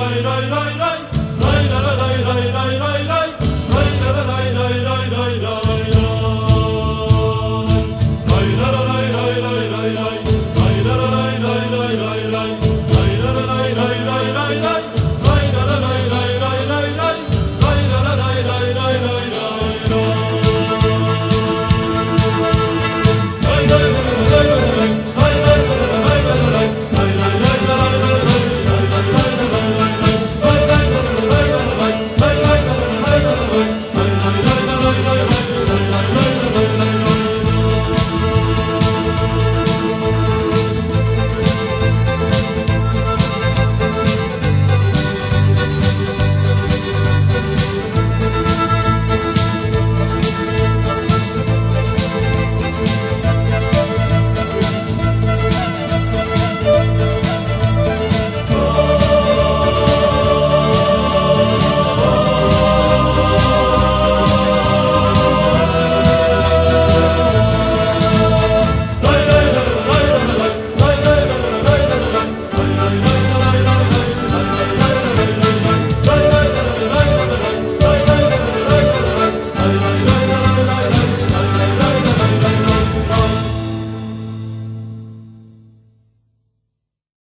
lay lay lay